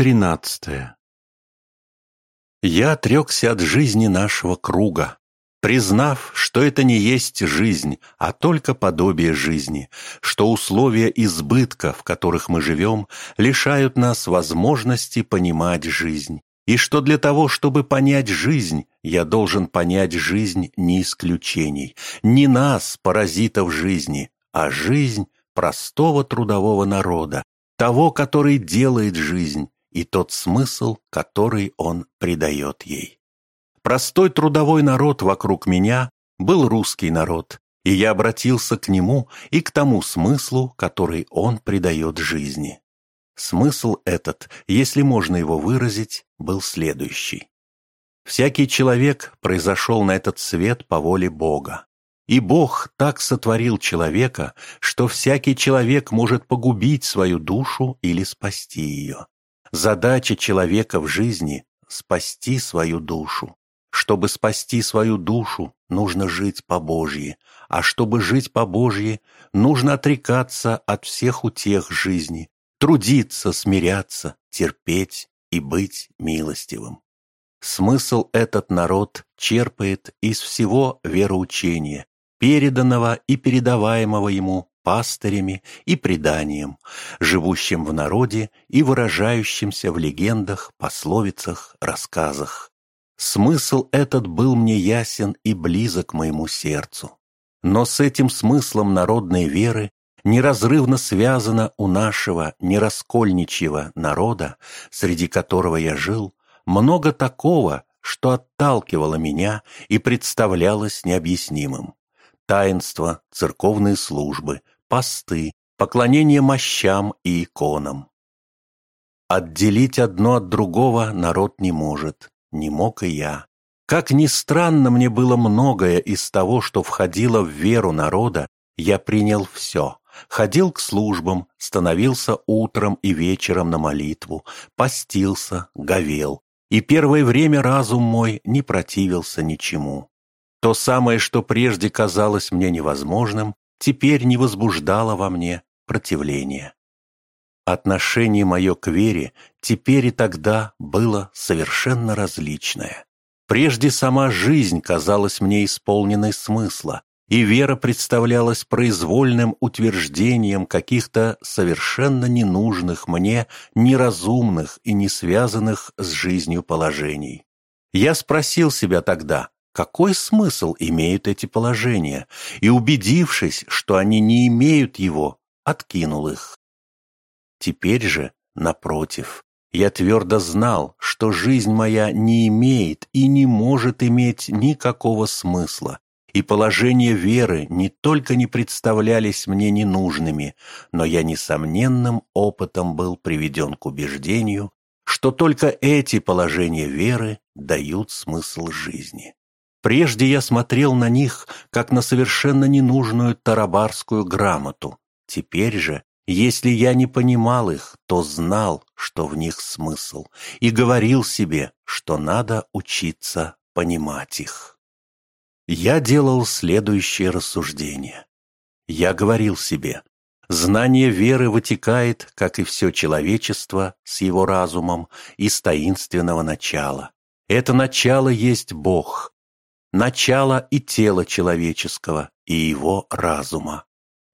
тринадцатое. Я отрекся от жизни нашего круга, признав, что это не есть жизнь, а только подобие жизни, что условия избытка, в которых мы живем, лишают нас возможности понимать жизнь, и что для того, чтобы понять жизнь, я должен понять жизнь не исключений, не нас, паразитов жизни, а жизнь простого трудового народа, того, который делает жизнь, и тот смысл, который он придает ей. Простой трудовой народ вокруг меня был русский народ, и я обратился к нему и к тому смыслу, который он придает жизни. Смысл этот, если можно его выразить, был следующий. Всякий человек произошел на этот свет по воле Бога. И Бог так сотворил человека, что всякий человек может погубить свою душу или спасти ее. Задача человека в жизни – спасти свою душу. Чтобы спасти свою душу, нужно жить по-божьи, а чтобы жить по-божьи, нужно отрекаться от всех утех жизни, трудиться, смиряться, терпеть и быть милостивым. Смысл этот народ черпает из всего вероучения, переданного и передаваемого ему пастырями и преданием, живущим в народе и выражающимся в легендах, пословицах, рассказах. Смысл этот был мне ясен и близок моему сердцу. Но с этим смыслом народной веры неразрывно связано у нашего нераскольничьего народа, среди которого я жил, много такого, что отталкивало меня и представлялось необъяснимым. Таинства, церковные службы, посты, поклонение мощам и иконам. Отделить одно от другого народ не может, не мог и я. Как ни странно мне было многое из того, что входило в веру народа, я принял все. Ходил к службам, становился утром и вечером на молитву, постился, говел. И первое время разум мой не противился ничему. То самое, что прежде казалось мне невозможным, теперь не возбуждало во мне противления. Отношение мое к вере теперь и тогда было совершенно различное. Прежде сама жизнь казалась мне исполненной смысла, и вера представлялась произвольным утверждением каких-то совершенно ненужных мне, неразумных и не связанных с жизнью положений. Я спросил себя тогда, какой смысл имеют эти положения, и, убедившись, что они не имеют его, откинул их. Теперь же, напротив, я твердо знал, что жизнь моя не имеет и не может иметь никакого смысла, и положения веры не только не представлялись мне ненужными, но я несомненным опытом был приведен к убеждению, что только эти положения веры дают смысл жизни. Прежде я смотрел на них, как на совершенно ненужную тарабарскую грамоту. Теперь же, если я не понимал их, то знал, что в них смысл, и говорил себе, что надо учиться понимать их. Я делал следующее рассуждение. Я говорил себе, знание веры вытекает, как и все человечество, с его разумом, из таинственного начала. Это начало есть Бог, начало и тело человеческого, и его разума.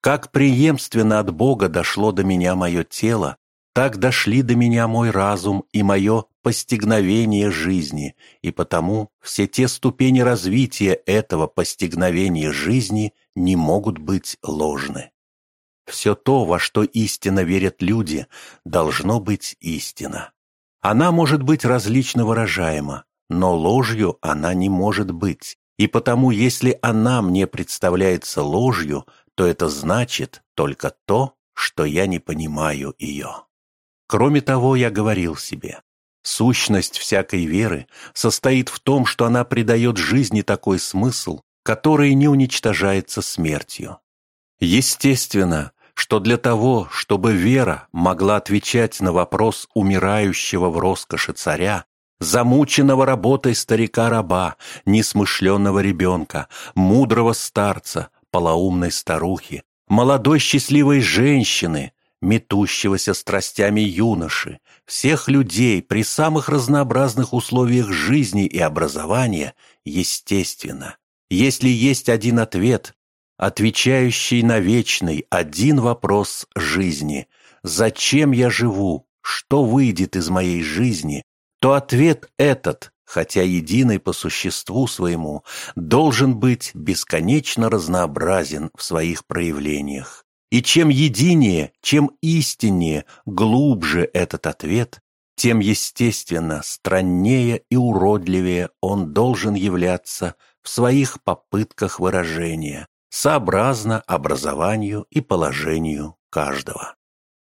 Как преемственно от Бога дошло до меня мое тело, так дошли до меня мой разум и мое постигновение жизни, и потому все те ступени развития этого постигновения жизни не могут быть ложны. Все то, во что истинно верят люди, должно быть истина. Она может быть различно выражаема, но ложью она не может быть, и потому, если она мне представляется ложью, то это значит только то, что я не понимаю ее. Кроме того, я говорил себе, сущность всякой веры состоит в том, что она придает жизни такой смысл, который не уничтожается смертью. Естественно, что для того, чтобы вера могла отвечать на вопрос умирающего в роскоши царя, замученного работой старика-раба, несмышленного ребенка, мудрого старца, полоумной старухи, молодой счастливой женщины, метущегося страстями юноши, всех людей при самых разнообразных условиях жизни и образования, естественно, если есть один ответ, отвечающий на вечный один вопрос жизни «Зачем я живу? Что выйдет из моей жизни?» То ответ этот, хотя единый по существу своему, должен быть бесконечно разнообразен в своих проявлениях. И чем единее, чем истиннее, глубже этот ответ, тем, естественно, страннее и уродливее он должен являться в своих попытках выражения, сообразно образованию и положению каждого.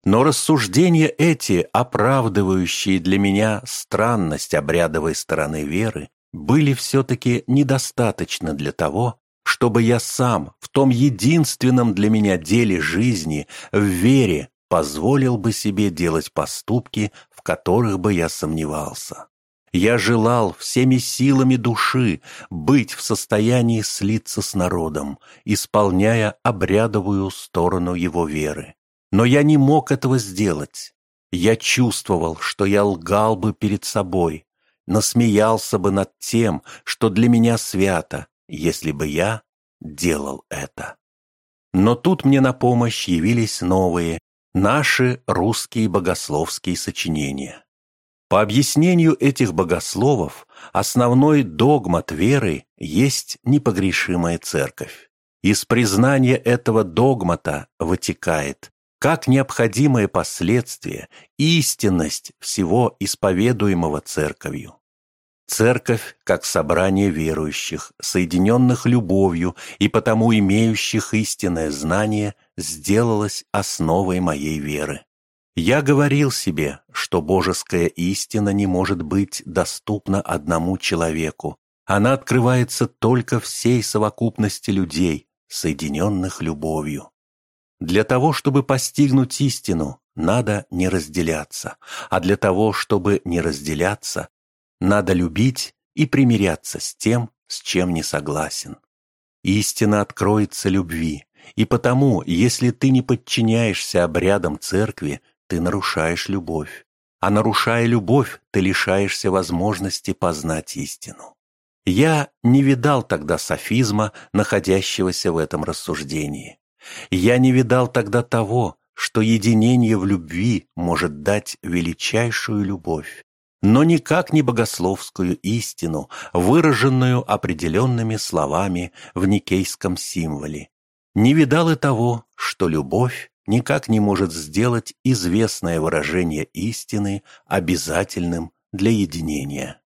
Но рассуждения эти, оправдывающие для меня странность обрядовой стороны веры, были все-таки недостаточны для того, чтобы я сам в том единственном для меня деле жизни, в вере, позволил бы себе делать поступки, в которых бы я сомневался. Я желал всеми силами души быть в состоянии слиться с народом, исполняя обрядовую сторону его веры. Но я не мог этого сделать. Я чувствовал, что я лгал бы перед собой, насмеялся бы над тем, что для меня свято, если бы я делал это. Но тут мне на помощь явились новые, наши русские богословские сочинения. По объяснению этих богословов, основной догмат веры есть непогрешимая церковь. Из признания этого догмата вытекает, как необходимое последствие, истинность всего исповедуемого церковью. Церковь, как собрание верующих, соединенных любовью и потому имеющих истинное знание, сделалась основой моей веры. Я говорил себе, что божеская истина не может быть доступна одному человеку. Она открывается только всей совокупности людей, соединенных любовью. Для того, чтобы постигнуть истину, надо не разделяться, а для того, чтобы не разделяться, надо любить и примиряться с тем, с чем не согласен. Истина откроется любви, и потому, если ты не подчиняешься обрядам церкви, ты нарушаешь любовь. А нарушая любовь, ты лишаешься возможности познать истину. Я не видал тогда софизма, находящегося в этом рассуждении. Я не видал тогда того, что единение в любви может дать величайшую любовь, но никак не богословскую истину, выраженную определенными словами в никейском символе. Не видал и того, что любовь никак не может сделать известное выражение истины обязательным для единения.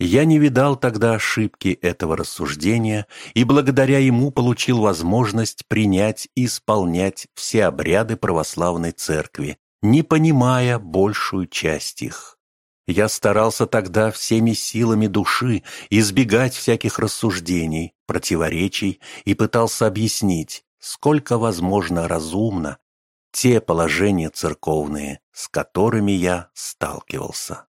Я не видал тогда ошибки этого рассуждения и благодаря ему получил возможность принять и исполнять все обряды православной церкви, не понимая большую часть их. Я старался тогда всеми силами души избегать всяких рассуждений, противоречий и пытался объяснить, сколько возможно разумно, те положения церковные, с которыми я сталкивался.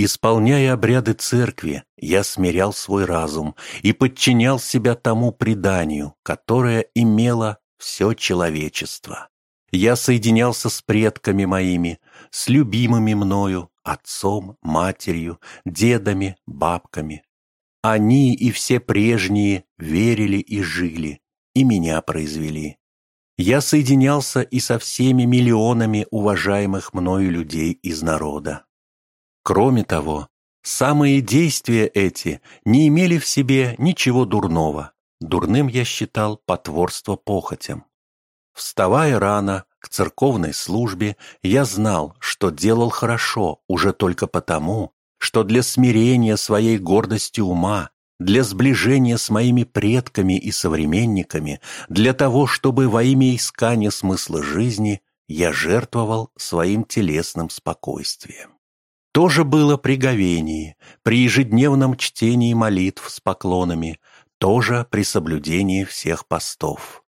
Исполняя обряды церкви, я смирял свой разум и подчинял себя тому преданию, которое имело все человечество. Я соединялся с предками моими, с любимыми мною, отцом, матерью, дедами, бабками. Они и все прежние верили и жили, и меня произвели. Я соединялся и со всеми миллионами уважаемых мною людей из народа. Кроме того, самые действия эти не имели в себе ничего дурного. Дурным я считал потворство похотям. Вставая рано к церковной службе, я знал, что делал хорошо уже только потому, что для смирения своей гордости ума, для сближения с моими предками и современниками, для того, чтобы во имя искания смысла жизни я жертвовал своим телесным спокойствием. То же было при говении, при ежедневном чтении молитв с поклонами, тоже при соблюдении всех постов.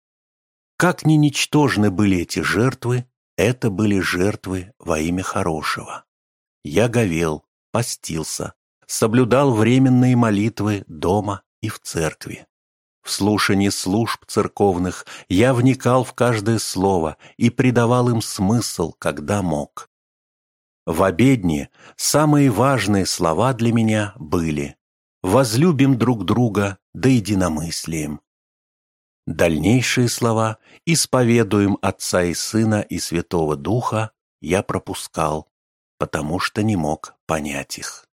Как ни ничтожны были эти жертвы, это были жертвы во имя хорошего. Я говел, постился, соблюдал временные молитвы дома и в церкви. В слушании служб церковных я вникал в каждое слово и придавал им смысл, когда мог. В обедне самые важные слова для меня были «возлюбим друг друга да единомыслием». Дальнейшие слова «исповедуем Отца и Сына и Святого Духа» я пропускал, потому что не мог понять их.